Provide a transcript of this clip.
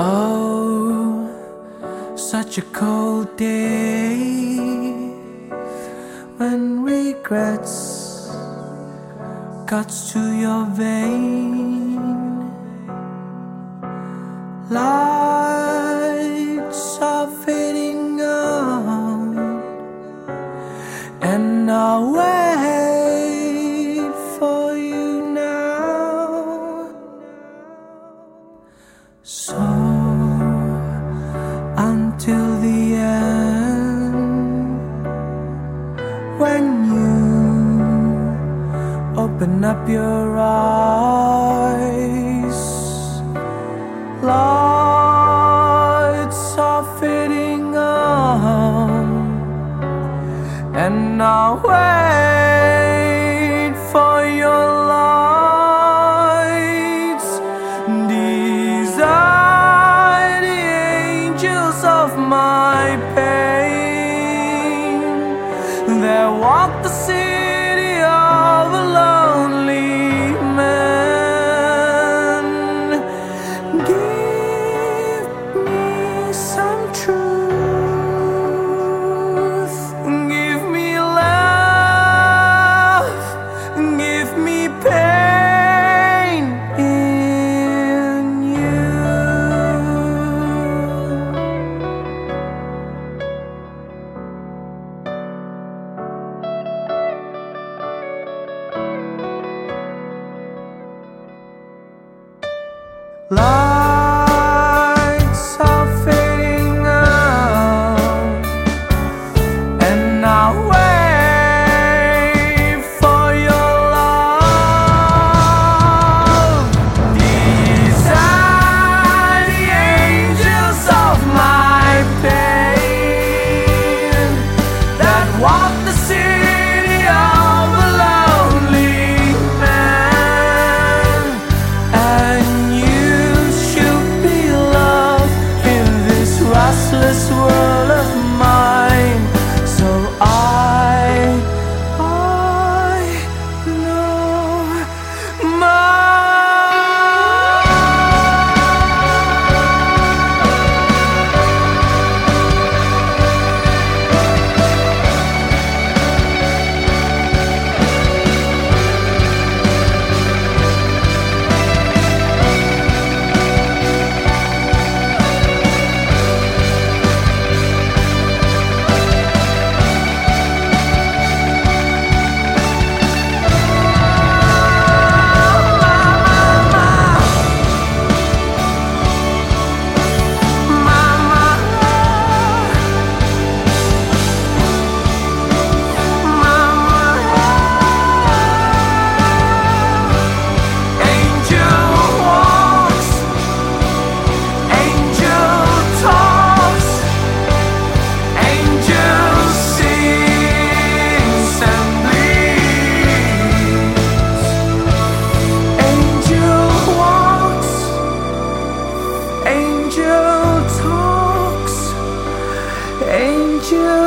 Oh, such a cold day when regrets cuts to your vein. Life Open up your eyes. Lights are fading out, and I wait for your lights. Desire the angels of my pain. that walk the sea. 来。you.